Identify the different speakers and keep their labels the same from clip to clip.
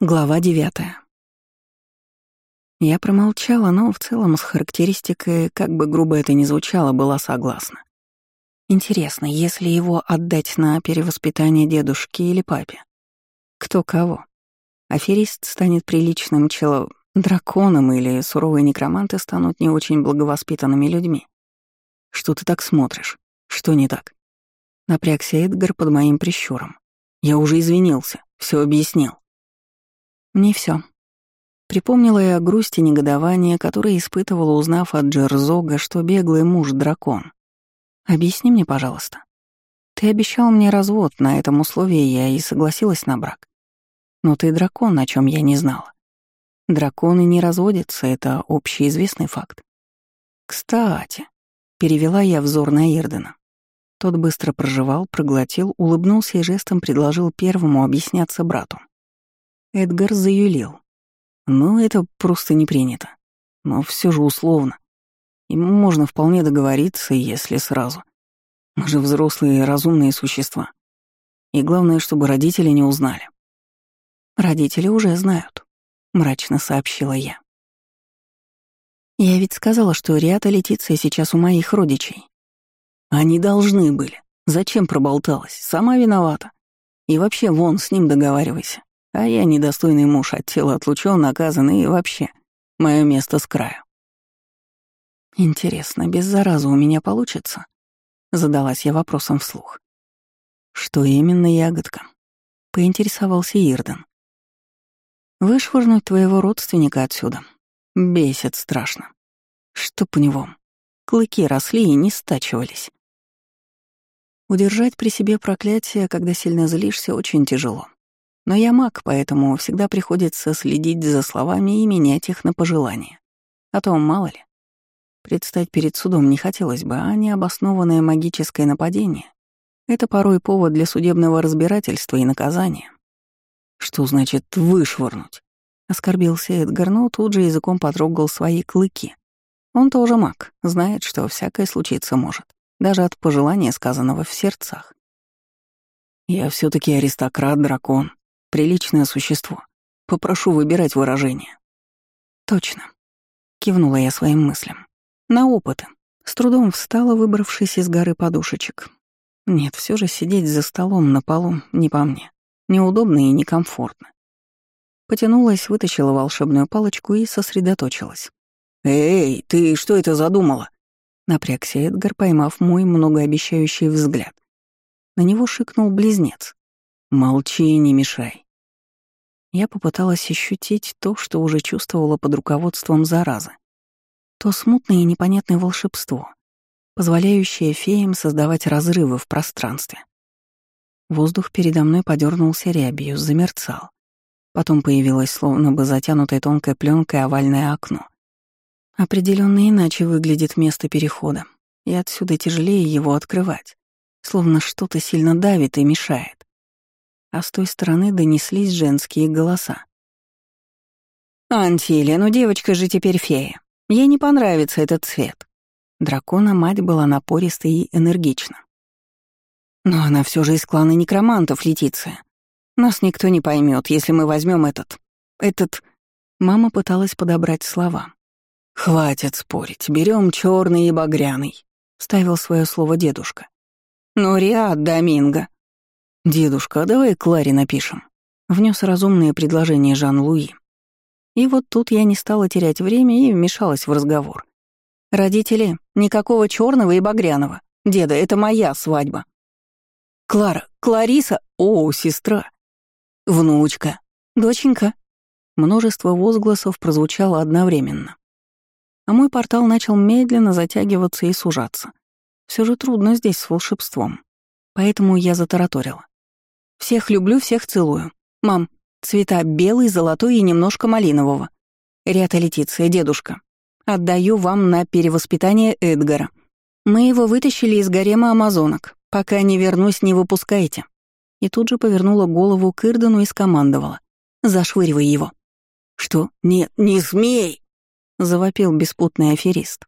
Speaker 1: Глава девятая. Я промолчала, но в целом с характеристикой, как бы грубо это ни звучало, была согласна. Интересно, если его отдать на перевоспитание дедушке или папе? Кто кого? Аферист станет приличным чело... драконом или суровые некроманты станут не очень благовоспитанными людьми? Что ты так смотришь? Что не так? Напрягся Эдгар под моим прищуром. Я уже извинился, все объяснил. Не все. Припомнила я грусть и негодование, которое испытывала, узнав от Джерзога, что беглый муж — дракон. Объясни мне, пожалуйста. Ты обещал мне развод, на этом условии я и согласилась на брак. Но ты дракон, о чем я не знала. Драконы не разводятся, это общеизвестный факт. Кстати, перевела я взор на Ирдена. Тот быстро проживал, проглотил, улыбнулся и жестом предложил первому объясняться брату. Эдгар заюлил. Ну, это просто не принято. Но все же условно. И можно вполне договориться, если сразу. Мы же взрослые разумные существа. И главное, чтобы родители не узнали. Родители уже знают, мрачно сообщила я. Я ведь сказала, что Риата Летиция сейчас у моих родичей. Они должны были. Зачем проболталась? Сама виновата. И вообще, вон, с ним договаривайся. А я недостойный муж, от тела отлучен, наказан и вообще мое место с краю. Интересно, без заразы у меня получится? Задалась я вопросом вслух. Что именно, ягодка? Поинтересовался Ирден. Вышвырнуть твоего родственника отсюда. Бесит страшно. Чтоб у него клыки росли и не стачивались. Удержать при себе проклятие, когда сильно злишься, очень тяжело. Но я маг, поэтому всегда приходится следить за словами и менять их на пожелания. А то, мало ли, предстать перед судом не хотелось бы, а необоснованное магическое нападение — это порой повод для судебного разбирательства и наказания. Что значит «вышвырнуть»? Оскорбился Эдгар, но тут же языком потрогал свои клыки. Он тоже маг, знает, что всякое случиться может, даже от пожелания, сказанного в сердцах. «Я все таки аристократ-дракон», приличное существо. Попрошу выбирать выражение». «Точно», — кивнула я своим мыслям. «На опыты». С трудом встала, выбравшись из горы подушечек. Нет, все же сидеть за столом на полу не по мне. Неудобно и некомфортно. Потянулась, вытащила волшебную палочку и сосредоточилась. «Эй, ты что это задумала?» Напрягся Эдгар, поймав мой многообещающий взгляд. На него шикнул близнец. «Молчи и не мешай». Я попыталась ощутить то, что уже чувствовала под руководством заразы. То смутное и непонятное волшебство, позволяющее феям создавать разрывы в пространстве. Воздух передо мной подернулся рябью, замерцал. Потом появилось словно бы затянутое тонкой пленкой овальное окно. Определенно иначе выглядит место перехода, и отсюда тяжелее его открывать, словно что-то сильно давит и мешает а с той стороны донеслись женские голоса. «Антилия, ну девочка же теперь фея. Ей не понравится этот цвет». Дракона мать была напориста и энергична. «Но она все же из клана некромантов, Летиция. Нас никто не поймет, если мы возьмем этот... этот...» Мама пыталась подобрать слова. «Хватит спорить, берем черный и багряный», — ставил свое слово дедушка. «Ну, Риад, Доминго», «Дедушка, а давай Кларе напишем», — внес разумное предложение Жан-Луи. И вот тут я не стала терять время и вмешалась в разговор. «Родители, никакого черного и багряного. Деда, это моя свадьба». «Клара, Клариса, о, сестра». «Внучка, доченька». Множество возгласов прозвучало одновременно. А мой портал начал медленно затягиваться и сужаться. Все же трудно здесь с волшебством. Поэтому я затараторила. Всех люблю, всех целую. Мам, цвета белый, золотой и немножко малинового. Рята Летиция, дедушка. Отдаю вам на перевоспитание Эдгара. Мы его вытащили из гарема амазонок. Пока не вернусь, не выпускайте. И тут же повернула голову к Ирдену и скомандовала. Зашвыривай его. Что? Нет, не смей! Завопил беспутный аферист.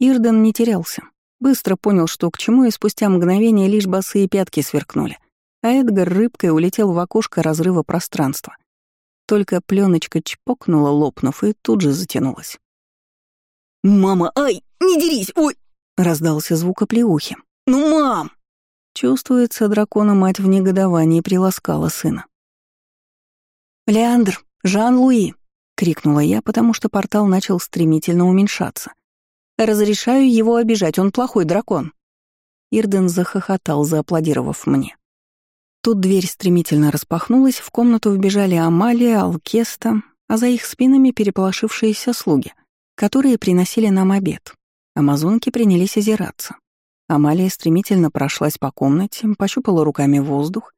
Speaker 1: Ирден не терялся. Быстро понял, что к чему, и спустя мгновение лишь босые пятки сверкнули а Эдгар рыбкой улетел в окошко разрыва пространства. Только пленочка чпокнула, лопнув, и тут же затянулась.
Speaker 2: «Мама, ай, не дерись, ой!» — раздался звук оплеухи. «Ну, мам!»
Speaker 1: Чувствуется, дракона мать в негодовании приласкала сына.
Speaker 2: «Леандр, Жан-Луи!» — крикнула я, потому что портал начал стремительно уменьшаться. «Разрешаю его обижать, он плохой дракон».
Speaker 1: Ирден захохотал, зааплодировав мне. Тут дверь стремительно распахнулась, в комнату вбежали Амалия, Алкеста, а за их спинами переполошившиеся слуги, которые приносили нам обед. Амазонки принялись озираться. Амалия стремительно прошлась по комнате, пощупала руками воздух,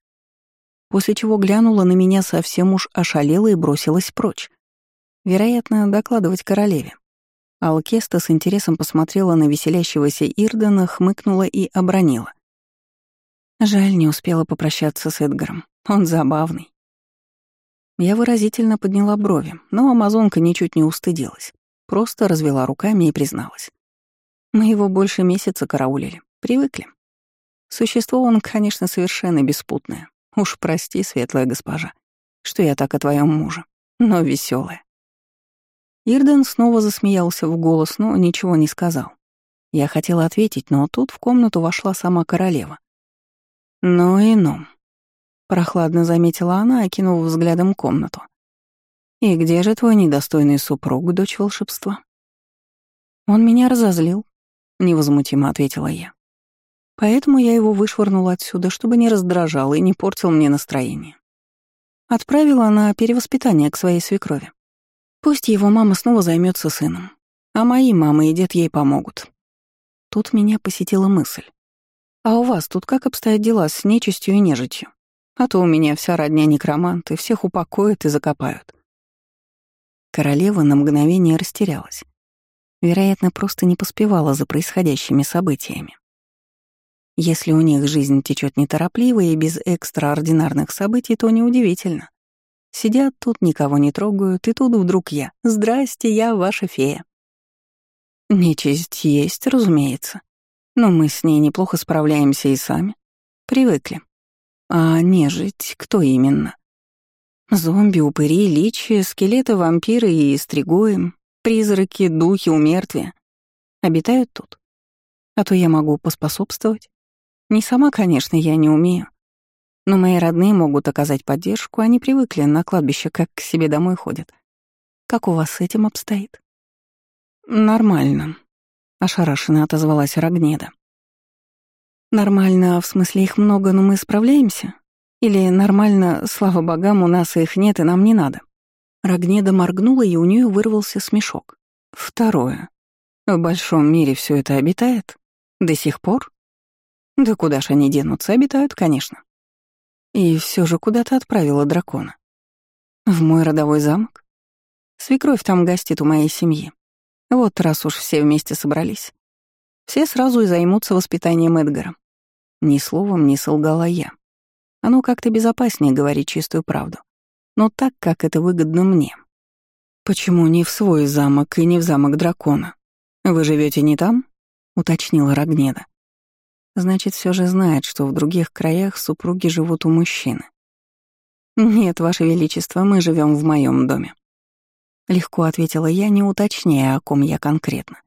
Speaker 1: после чего глянула на меня совсем уж ошалела и бросилась прочь. Вероятно, докладывать королеве. Алкеста с интересом посмотрела на веселящегося Ирдена, хмыкнула и обронила. Жаль, не успела попрощаться с Эдгаром. Он забавный. Я выразительно подняла брови, но амазонка ничуть не устыдилась. Просто развела руками и призналась. Мы его больше месяца караулили. Привыкли. Существо он, конечно, совершенно беспутное. Уж прости, светлая госпожа, что я так о твоем муже, но веселая. Ирден снова засмеялся в голос, но ничего не сказал. Я хотела ответить, но тут в комнату вошла сама королева. «Ну и ну», — прохладно заметила она, окинув взглядом комнату. «И где же твой недостойный супруг, дочь волшебства?» «Он меня разозлил», невозмутимо ответила я. Поэтому я его вышвырнула отсюда, чтобы не раздражал и не портил мне настроение. Отправила на перевоспитание к своей свекрови. Пусть его мама снова займется сыном, а мои мама и дед ей помогут. Тут меня посетила мысль. А у вас тут как обстоят дела с нечистью и нежитью? А то у меня вся родня некроманты, всех упокоят и закопают. Королева на мгновение растерялась. Вероятно, просто не поспевала за происходящими событиями. Если у них жизнь течет неторопливо и без экстраординарных событий, то неудивительно. Сидят тут, никого не трогают, и тут вдруг я. «Здрасте, я ваша фея». Нечисть есть, разумеется. Но мы с ней неплохо справляемся и сами. Привыкли. А нежить кто именно? Зомби, упыри, личи, скелеты, вампиры и стригоем, Призраки, духи, умертвия обитают тут. А то я могу поспособствовать. Не сама, конечно, я не умею. Но мои родные могут оказать поддержку, они привыкли на кладбище, как к себе домой ходят. Как у вас с этим обстоит? Нормально, ошарашенно отозвалась Рогнеда. Нормально, в смысле их много, но мы справляемся? Или нормально, слава богам, у нас их нет и нам не надо? Рогнеда моргнула, и у нее вырвался смешок. Второе. В большом мире все это обитает? До сих пор? Да куда ж они денутся, обитают, конечно. И все же куда то отправила дракона? В мой родовой замок? Свекровь там гостит у моей семьи. Вот раз уж все вместе собрались. Все сразу и займутся воспитанием Эдгара. Ни словом не солгала я. Оно как-то безопаснее говорить чистую правду но так, как это выгодно мне. «Почему не в свой замок и не в замок дракона? Вы живете не там?» — уточнила Рогнеда. «Значит, все же знает, что в других краях супруги живут у мужчины». «Нет, Ваше Величество, мы живем в моем доме». Легко ответила я, не уточняя, о ком я конкретно.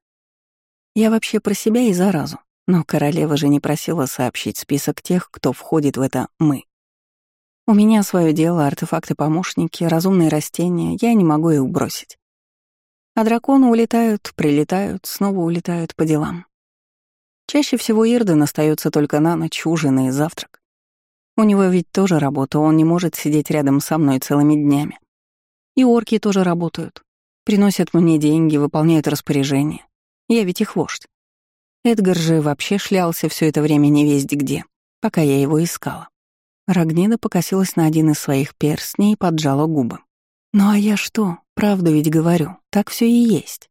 Speaker 1: Я вообще про себя и заразу, но королева же не просила сообщить список тех, кто входит в это «мы». У меня свое дело, артефакты-помощники, разумные растения, я не могу их бросить. А драконы улетают, прилетают, снова улетают по делам. Чаще всего Ирден остается только на ночь, ужин и завтрак. У него ведь тоже работа, он не может сидеть рядом со мной целыми днями. И орки тоже работают. Приносят мне деньги, выполняют распоряжения. Я ведь их вождь. Эдгар же вообще шлялся все это время не весть где, пока я его искала. Рогнеда покосилась на один из своих перстней и поджала губы. «Ну а я что? Правду ведь говорю. Так все и есть».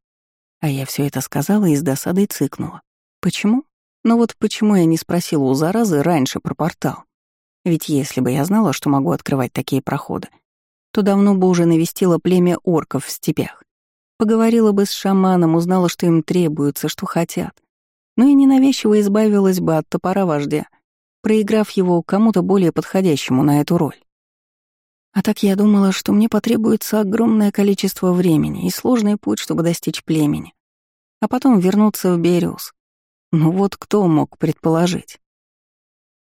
Speaker 1: А я все это сказала и с досадой цыкнула. Почему? Ну вот почему я не спросила у заразы раньше про портал? Ведь если бы я знала, что могу открывать такие проходы, то давно бы уже навестила племя орков в степях. Поговорила бы с шаманом, узнала, что им требуется, что хотят. Ну и ненавязчиво избавилась бы от топора вождя — проиграв его кому-то более подходящему на эту роль. А так я думала, что мне потребуется огромное количество времени и сложный путь, чтобы достичь племени, а потом вернуться в Бериус. Ну вот кто мог предположить?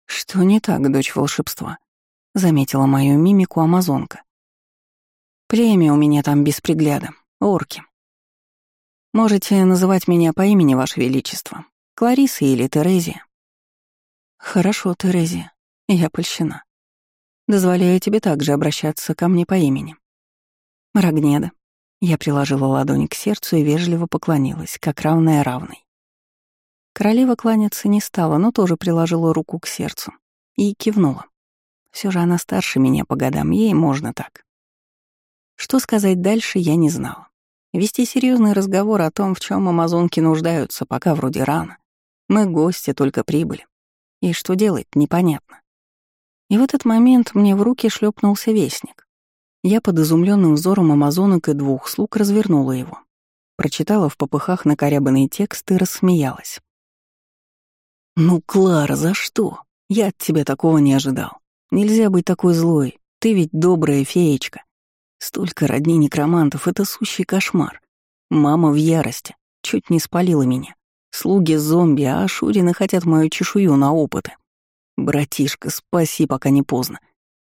Speaker 1: Что не так, дочь волшебства? Заметила мою мимику амазонка. Племя у меня там без пригляда, орки. Можете называть меня по имени, Ваше Величество. Клариса или Терезия. Хорошо, Терезия. Я польщена. Дозволяю тебе также обращаться ко мне по имени. Рогнеда. Я приложила ладонь к сердцу и вежливо поклонилась, как равная равной. Королева кланяться не стала, но тоже приложила руку к сердцу и кивнула. Все же она старше меня по годам, ей можно так. Что сказать дальше, я не знала. Вести серьезный разговор о том, в чем амазонки нуждаются, пока вроде рано. Мы гости, только прибыли. И что делать, непонятно. И в этот момент мне в руки шлепнулся вестник. Я под изумленным взором амазонок и двух слуг развернула его. Прочитала в попыхах накорябанный текст и рассмеялась. «Ну, Клара, за что? Я от тебя такого не ожидал. Нельзя быть такой злой. Ты ведь добрая феечка. Столько родней некромантов — это сущий кошмар. Мама в ярости. Чуть не спалила меня. Слуги зомби, а Шурины хотят мою чешую на опыты. «Братишка, спаси, пока не поздно».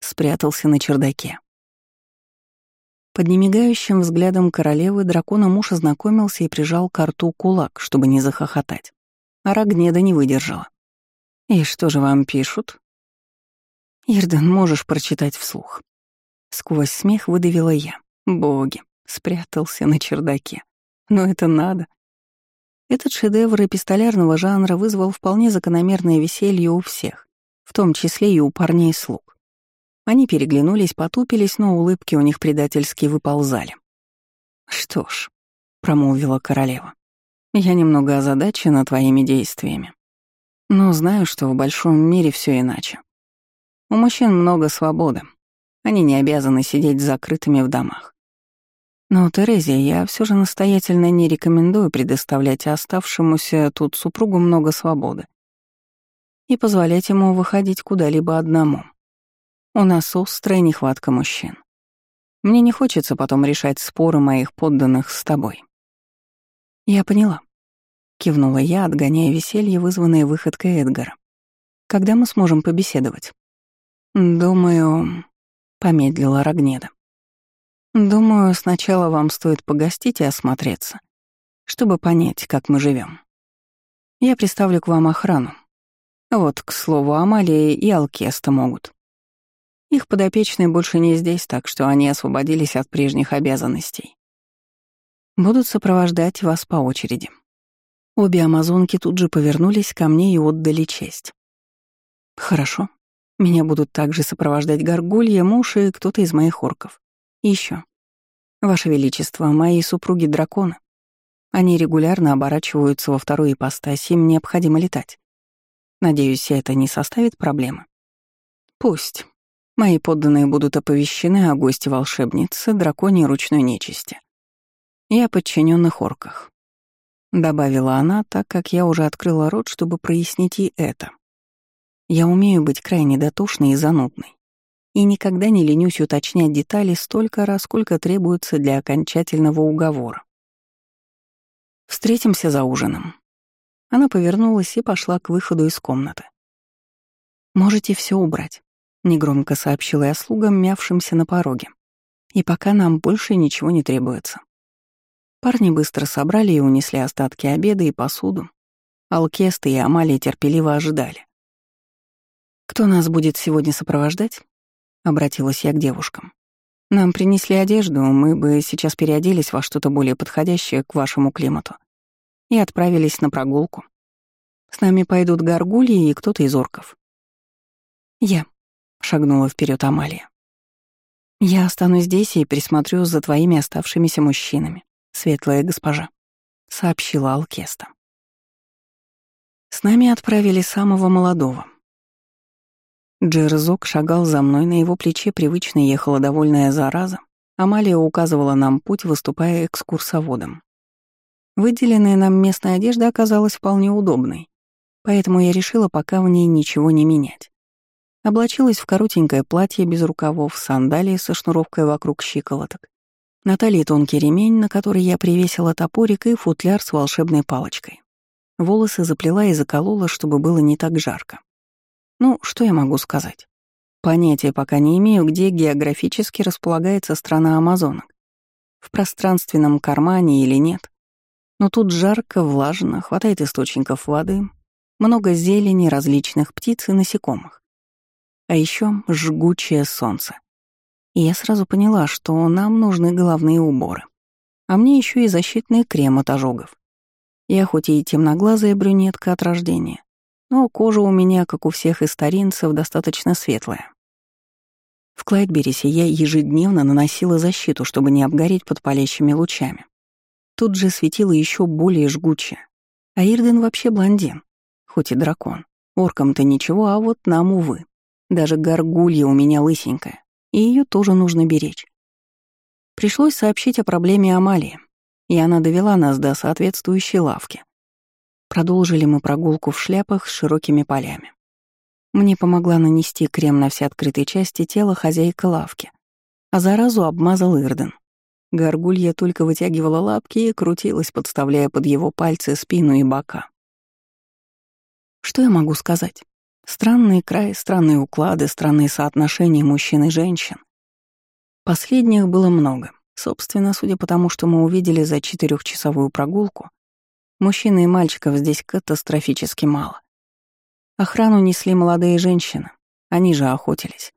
Speaker 1: Спрятался на чердаке. Под немигающим взглядом королевы дракона муж ознакомился и прижал к рту кулак, чтобы не захохотать. А не выдержала. «И что же вам пишут?» «Ирден, можешь прочитать вслух». Сквозь смех выдавила я. «Боги!» Спрятался на чердаке. «Но это надо!» Этот шедевр эпистолярного жанра вызвал вполне закономерное веселье у всех в том числе и у парней слуг. Они переглянулись, потупились, но улыбки у них предательски выползали. «Что ж», — промолвила королева, — «я немного озадачена твоими действиями. Но знаю, что в большом мире все иначе. У мужчин много свободы. Они не обязаны сидеть закрытыми в домах. Но, Терезия, я все же настоятельно не рекомендую предоставлять оставшемуся тут супругу много свободы и позволять ему выходить куда-либо одному. У нас острая нехватка мужчин. Мне не хочется потом решать споры моих подданных с тобой. Я поняла. Кивнула я, отгоняя веселье, вызванное выходкой Эдгара. Когда мы сможем побеседовать? Думаю, помедлила Рогнеда. Думаю, сначала вам стоит погостить и осмотреться, чтобы понять, как мы живем. Я приставлю к вам охрану, вот, к слову, Амалия и Алкеста могут. Их подопечные больше не здесь, так что они освободились от прежних обязанностей. Будут сопровождать вас по очереди. Обе амазонки тут же повернулись ко мне и отдали честь. Хорошо. Меня будут также сопровождать горгулья, муж и кто-то из моих орков. Еще. Ваше Величество, мои супруги драконы. Они регулярно оборачиваются во вторую ипостась, им необходимо летать. Надеюсь, это не составит проблемы. Пусть. Мои подданные будут оповещены о гости волшебницы, драконьей ручной нечисти. И о подчиненных орках. Добавила она, так как я уже открыла рот, чтобы прояснить и это. Я умею быть крайне дотошной и занудной. И никогда не ленюсь уточнять детали столько раз, сколько требуется для окончательного уговора. Встретимся за ужином. Она повернулась и пошла к выходу из комнаты. «Можете все убрать», — негромко сообщила я слугам, мявшимся на пороге. «И пока нам больше ничего не требуется». Парни быстро собрали и унесли остатки обеда и посуду. Алкеста и Амалия терпеливо ожидали. «Кто нас будет сегодня сопровождать?» — обратилась я к девушкам. «Нам принесли одежду, мы бы сейчас переоделись во что-то более подходящее к вашему климату и отправились на прогулку. С нами пойдут горгульи и кто-то из орков. Я, шагнула вперед Амалия. Я останусь здесь и присмотрю за твоими оставшимися мужчинами, светлая госпожа, сообщила Алкеста. С нами отправили самого молодого. Джерзок шагал за мной, на его плече привычно ехала довольная зараза. Амалия указывала нам путь, выступая экскурсоводом. Выделенная нам местная одежда оказалась вполне удобной, поэтому я решила пока в ней ничего не менять. Облачилась в коротенькое платье без рукавов, сандалии со шнуровкой вокруг щиколоток. На талии тонкий ремень, на который я привесила топорик и футляр с волшебной палочкой. Волосы заплела и заколола, чтобы было не так жарко. Ну, что я могу сказать? Понятия пока не имею, где географически располагается страна Амазонок. В пространственном кармане или нет. Но тут жарко, влажно, хватает источников воды, много зелени, различных птиц и насекомых. А еще жгучее солнце. И я сразу поняла, что нам нужны головные уборы. А мне еще и защитный крем от ожогов. Я хоть и темноглазая брюнетка от рождения, но кожа у меня, как у всех историнцев, достаточно светлая. В Клайдберисе я ежедневно наносила защиту, чтобы не обгореть под палящими лучами. Тут же светило еще более жгучее. А Ирден вообще блондин, хоть и дракон. Оркам-то ничего, а вот нам, увы. Даже горгулья у меня лысенькая, и ее тоже нужно беречь. Пришлось сообщить о проблеме Амалии, и она довела нас до соответствующей лавки. Продолжили мы прогулку в шляпах с широкими полями. Мне помогла нанести крем на все открытые части тела хозяйка лавки, а заразу обмазал Ирден. Горгулья только вытягивала лапки и крутилась, подставляя под его пальцы спину и бока. Что я могу сказать? Странный край, странные уклады, странные соотношения мужчин и женщин. Последних было много. Собственно, судя по тому, что мы увидели за четырехчасовую прогулку, мужчин и мальчиков здесь катастрофически мало. Охрану несли молодые женщины, они же охотились.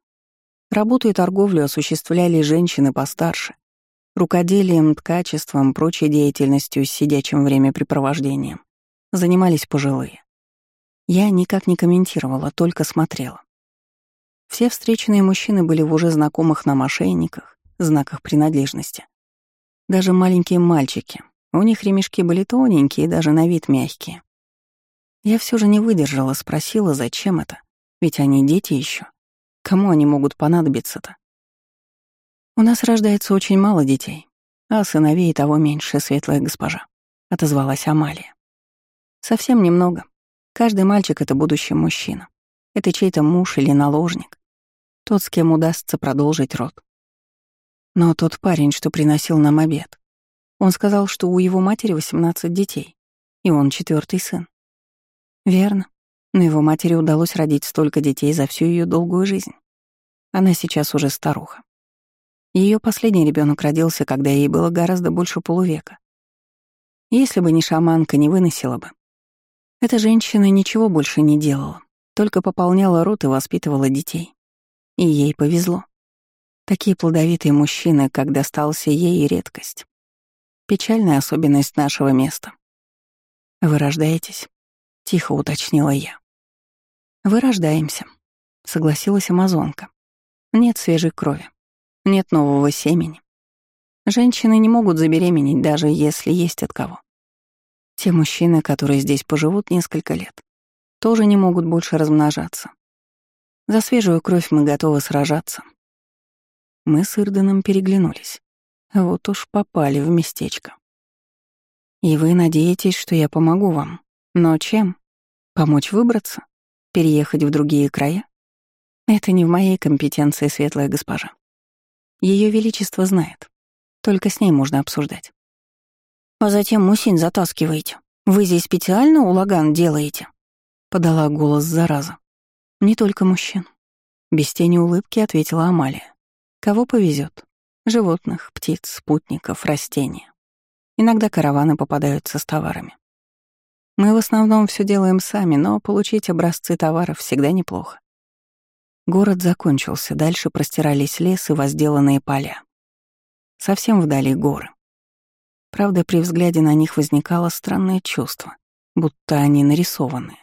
Speaker 1: Работу и торговлю осуществляли женщины постарше. Рукоделием, ткачеством, прочей деятельностью с сидячим времяпрепровождением занимались пожилые. Я никак не комментировала, только смотрела. Все встреченные мужчины были в уже знакомых нам ошейниках, знаках принадлежности. Даже маленькие мальчики, у них ремешки были тоненькие и даже на вид мягкие. Я все же не выдержала, спросила, зачем это, ведь они дети еще. Кому они могут понадобиться-то? У нас рождается очень мало детей, а сыновей того меньше, светлая госпожа, отозвалась Амалия. Совсем немного. Каждый мальчик — это будущий мужчина. Это чей-то муж или наложник. Тот, с кем удастся продолжить род. Но тот парень, что приносил нам обед, он сказал, что у его матери 18 детей, и он четвертый сын. Верно. Но его матери удалось родить столько детей за всю ее долгую жизнь. Она сейчас уже старуха. Ее последний ребенок родился, когда ей было гораздо больше полувека. Если бы не шаманка, не выносила бы. Эта женщина ничего больше не делала, только пополняла рот и воспитывала детей. И ей повезло. Такие плодовитые мужчины, как достался ей, и редкость. Печальная особенность нашего места. «Вы рождаетесь?» — тихо уточнила я. «Вы рождаемся», — согласилась амазонка. «Нет свежей крови, нет нового семени. Женщины не могут забеременеть, даже если есть от кого. Те мужчины, которые здесь поживут несколько лет, тоже не могут больше размножаться. За свежую кровь мы готовы сражаться, мы с Ирденом переглянулись. Вот уж попали в местечко. И вы надеетесь, что я помогу вам. Но чем? Помочь выбраться? Переехать в другие края? Это не в моей компетенции, светлая госпожа. Ее Величество знает. Только с ней можно обсуждать. А затем мусин затаскиваете. Вы здесь специально улаган делаете? Подала голос зараза. Не только мужчин. Без тени улыбки ответила Амалия. Кого повезет? Животных, птиц, спутников, растения. Иногда караваны попадаются с товарами. Мы в основном все делаем сами, но получить образцы товаров всегда неплохо. Город закончился, дальше простирались лес и возделанные поля. Совсем вдали горы. Правда, при взгляде на них возникало странное чувство, будто они нарисованы.